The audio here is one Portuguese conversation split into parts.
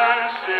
distância.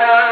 Thank you.